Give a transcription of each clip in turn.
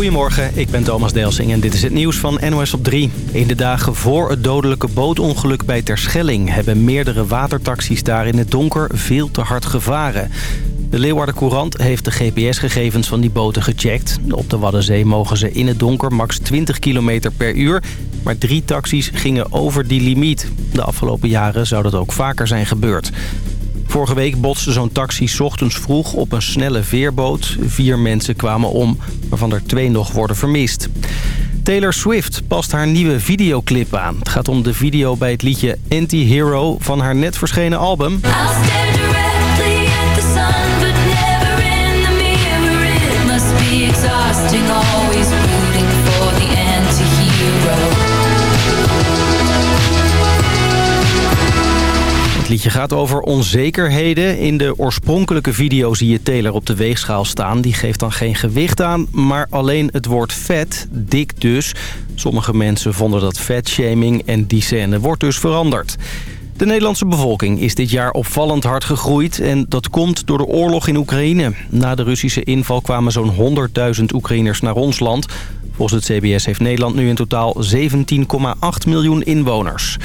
Goedemorgen, ik ben Thomas Delsing en dit is het nieuws van NOS op 3. In de dagen voor het dodelijke bootongeluk bij Terschelling... hebben meerdere watertaxis daar in het donker veel te hard gevaren. De Leeuwarden Courant heeft de GPS-gegevens van die boten gecheckt. Op de Waddenzee mogen ze in het donker max 20 km per uur... maar drie taxis gingen over die limiet. De afgelopen jaren zou dat ook vaker zijn gebeurd. Vorige week botste zo'n taxi ochtends vroeg op een snelle veerboot. Vier mensen kwamen om, waarvan er twee nog worden vermist. Taylor Swift past haar nieuwe videoclip aan. Het gaat om de video bij het liedje Anti-Hero van haar net verschenen album. Liedje gaat over onzekerheden. In de oorspronkelijke video zie je Taylor op de weegschaal staan. Die geeft dan geen gewicht aan, maar alleen het woord vet, dik dus. Sommige mensen vonden dat vetshaming en die scène wordt dus veranderd. De Nederlandse bevolking is dit jaar opvallend hard gegroeid... en dat komt door de oorlog in Oekraïne. Na de Russische inval kwamen zo'n 100.000 Oekraïners naar ons land. Volgens het CBS heeft Nederland nu in totaal 17,8 miljoen inwoners.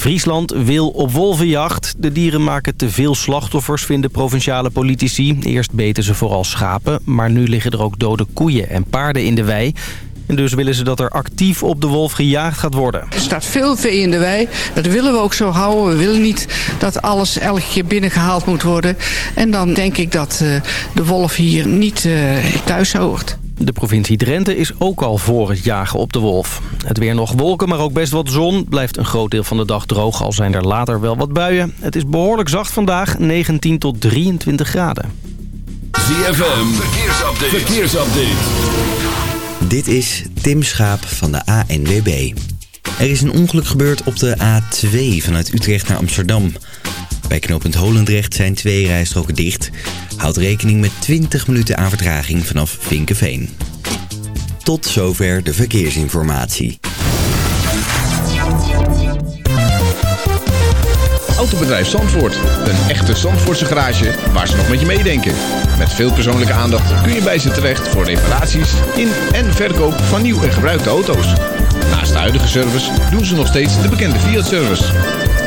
Friesland wil op wolvenjacht. De dieren maken te veel slachtoffers, vinden provinciale politici. Eerst beten ze vooral schapen, maar nu liggen er ook dode koeien en paarden in de wei. En dus willen ze dat er actief op de wolf gejaagd gaat worden. Er staat veel vee in de wei. Dat willen we ook zo houden. We willen niet dat alles elke keer binnengehaald moet worden. En dan denk ik dat uh, de wolf hier niet uh, thuis hoort. De provincie Drenthe is ook al voor het jagen op de wolf. Het weer nog wolken, maar ook best wat zon. Blijft een groot deel van de dag droog, al zijn er later wel wat buien. Het is behoorlijk zacht vandaag, 19 tot 23 graden. ZFM, verkeersupdate. verkeersupdate. Dit is Tim Schaap van de ANWB. Er is een ongeluk gebeurd op de A2 vanuit Utrecht naar Amsterdam. Bij knooppunt Holendrecht zijn twee rijstroken dicht. Houd rekening met 20 minuten aan vertraging vanaf Vinkenveen. Tot zover de verkeersinformatie. Autobedrijf Zandvoort. Een echte Zandvoortse garage waar ze nog met je meedenken. Met veel persoonlijke aandacht kun je bij ze terecht voor reparaties in en verkoop van nieuw en gebruikte auto's. Naast de huidige service doen ze nog steeds de bekende Fiat-service.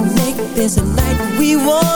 make this a night we want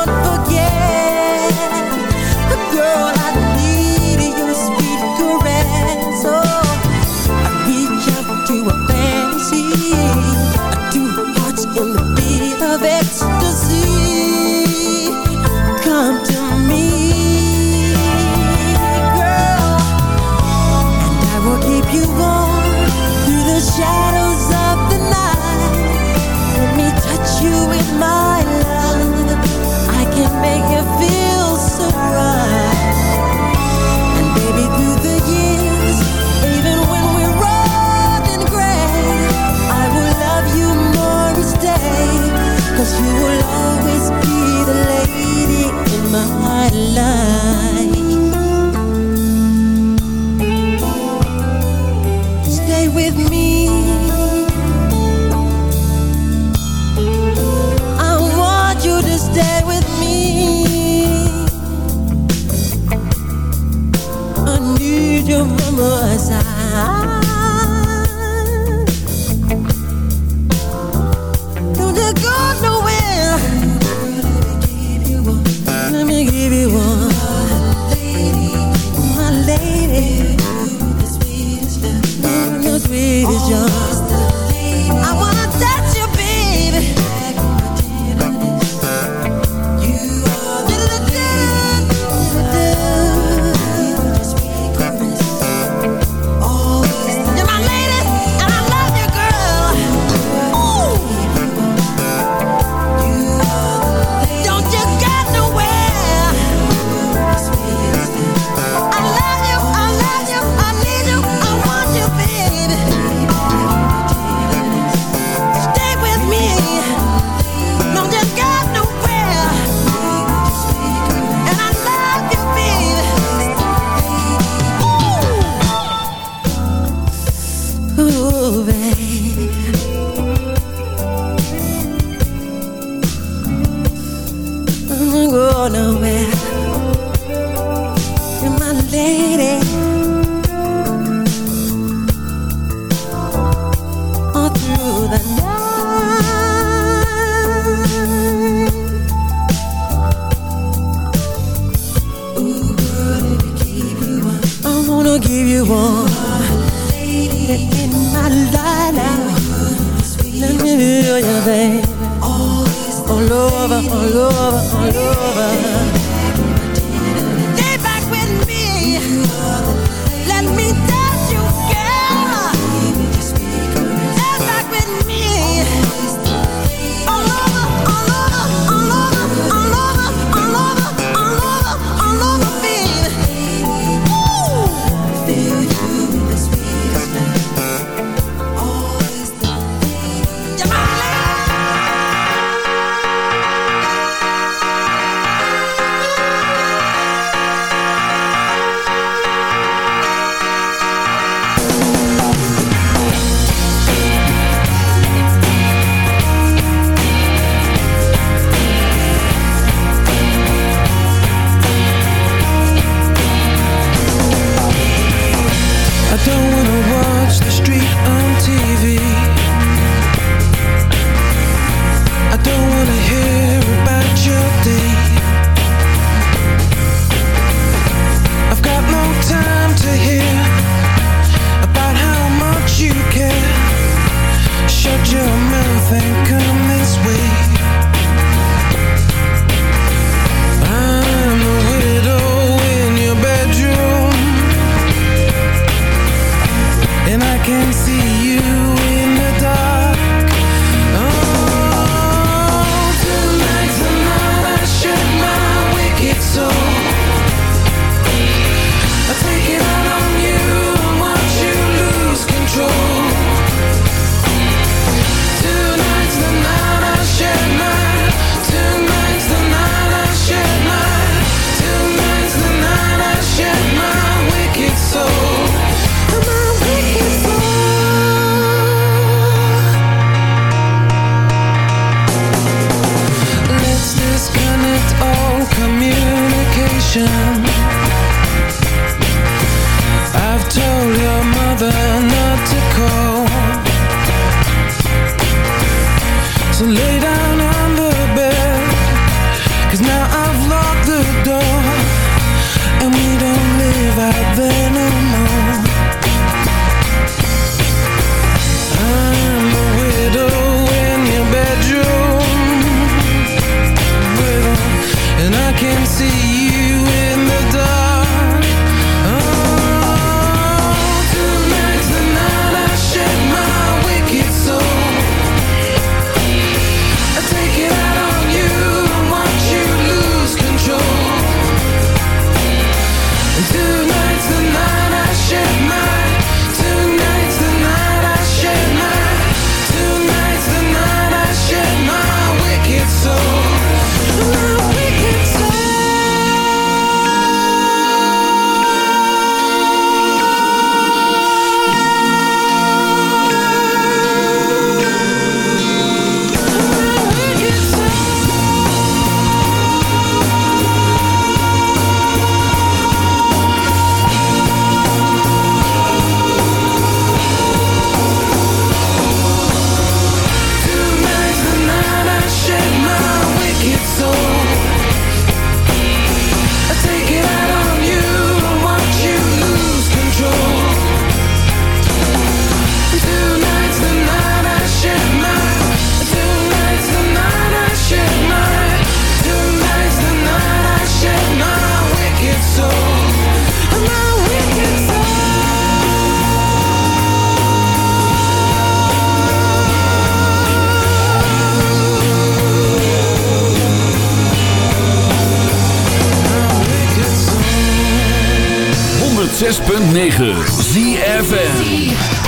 Stay with me. I want you to stay with me. I need you by my side. 106.9 ZFN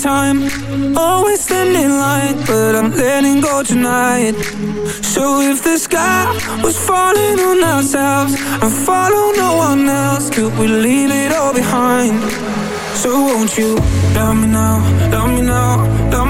time. Always standing in line But I'm letting go tonight. So if the sky was falling on ourselves And follow no one else Could we leave it all behind? So won't you Love me now, love me now, love me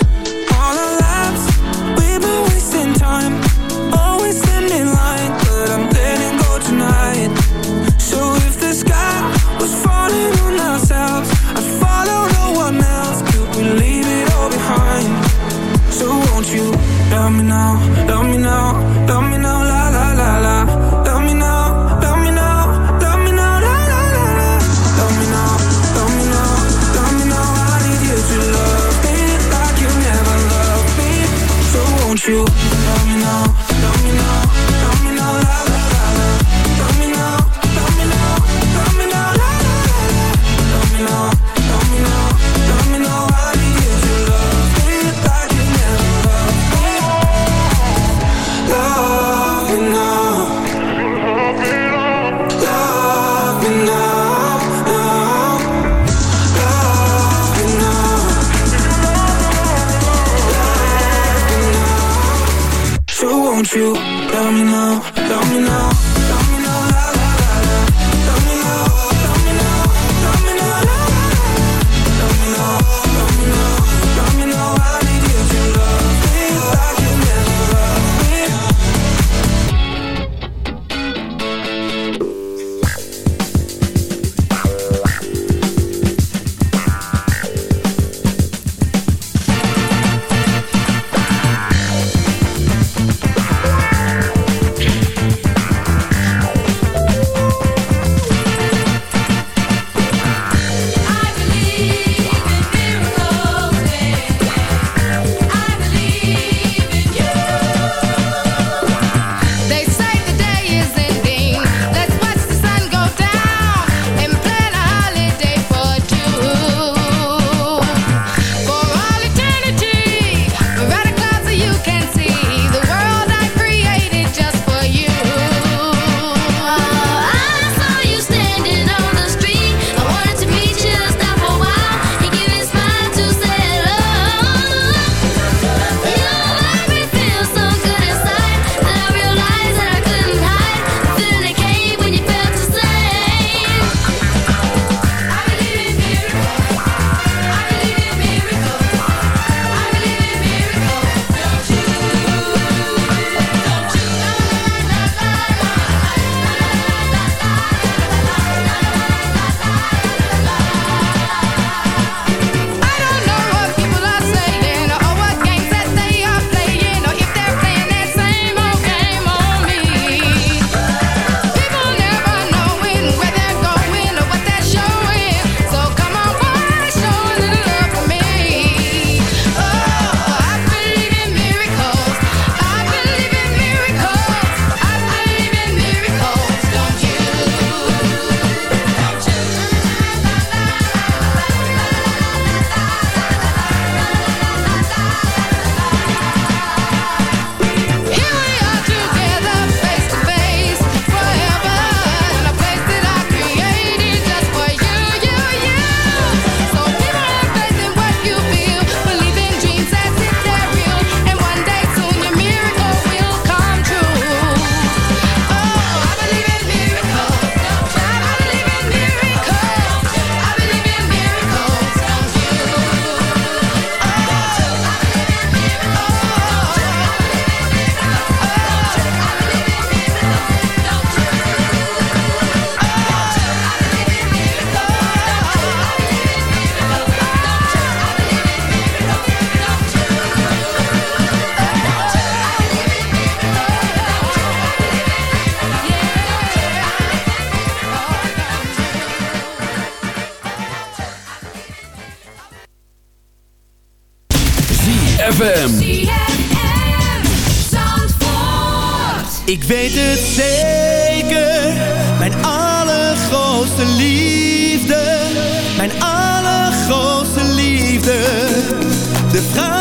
Love me now, love me now. ZFM. Ik weet het zeker, mijn allergrootste liefde, mijn allergrootste liefde. De vraag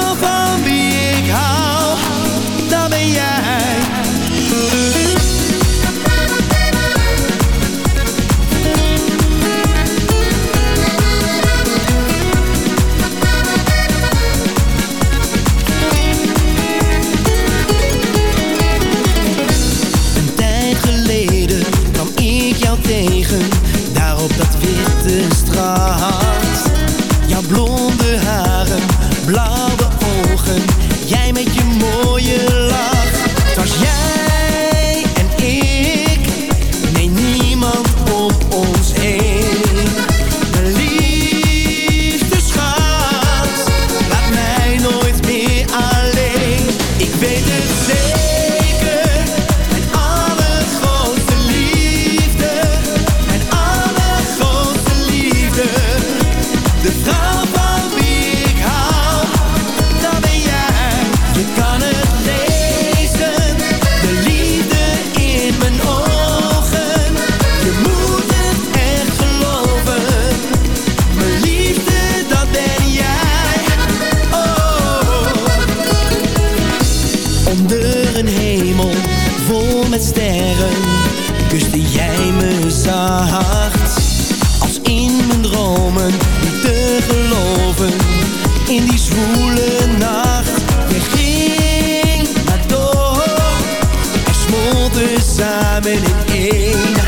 samen in één.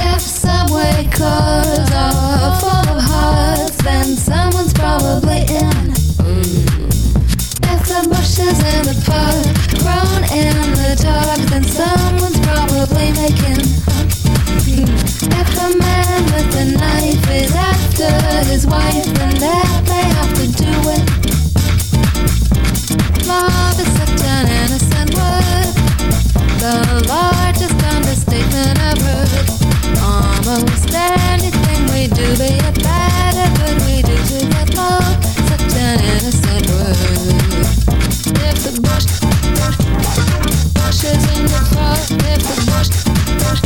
If subway cars are full of hearts, then someone's probably in. If the bushes in the park in the dark, then someone's probably making. If man with knife is after his wife, then have to do with. Love is such an innocent word, the largest understatement I've heard. Almost anything we do, be it bad or good, we do to get love. Such an innocent word. If the bush, bush, is in the park, if the bush, bush,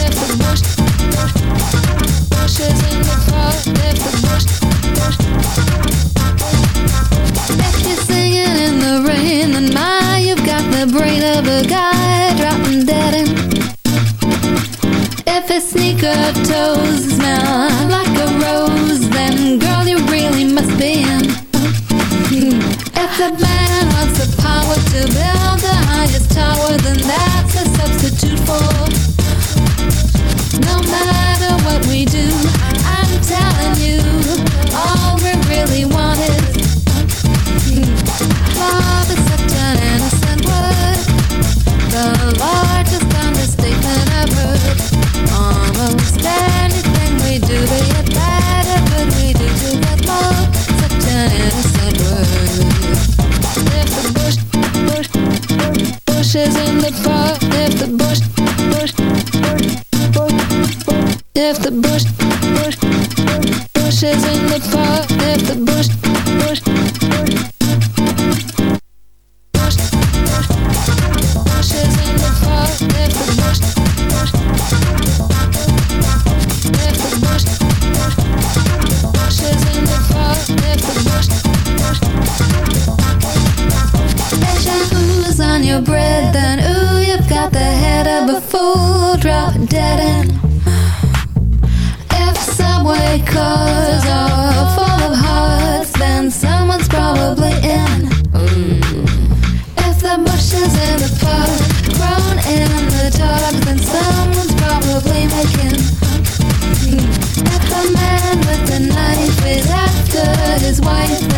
if the bush, bush, is in the park, brain of a guy dropping dead in. If his sneaker toes smell like a rose, then girl, you really must be in. If the man wants the power to build the highest tower, then that's a substitute for. het paard, bush, de borst, borst, borst, borst, the de borst, borst, borst, borst, borst, borst, fool, dead in. If subway cars are full of hearts, then someone's probably in. Mm. If the bushes in the park grown in the dark, then someone's probably making. Mm. If the man with the knife is after his wife,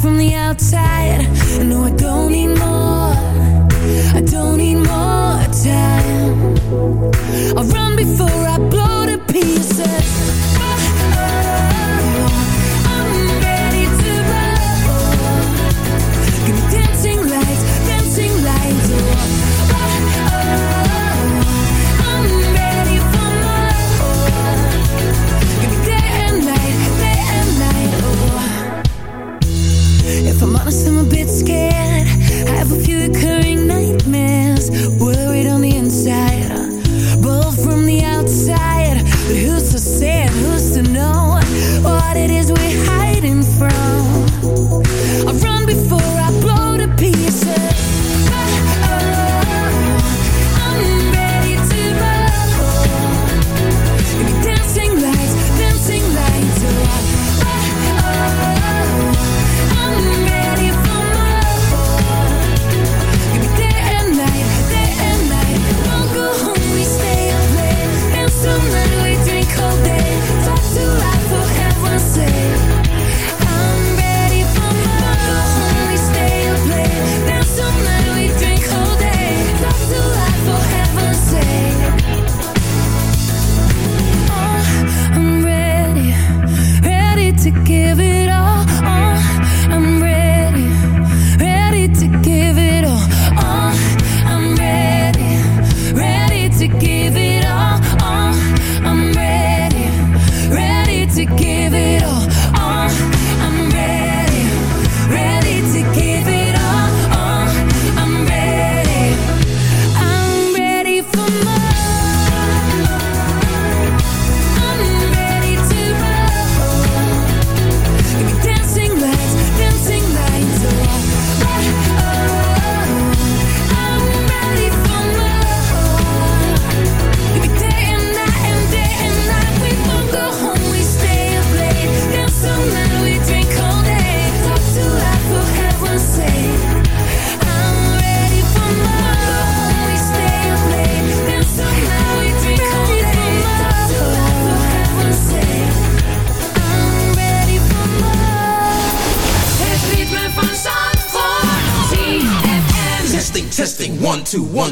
from the outside. No, I don't need more. I don't need more time. I'll run before I blow to pieces.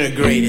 a great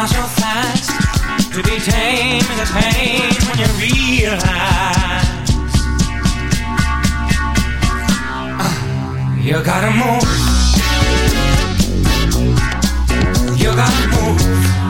gone so fast. To be tame is a pain when you realize uh, you gotta move. You gotta move.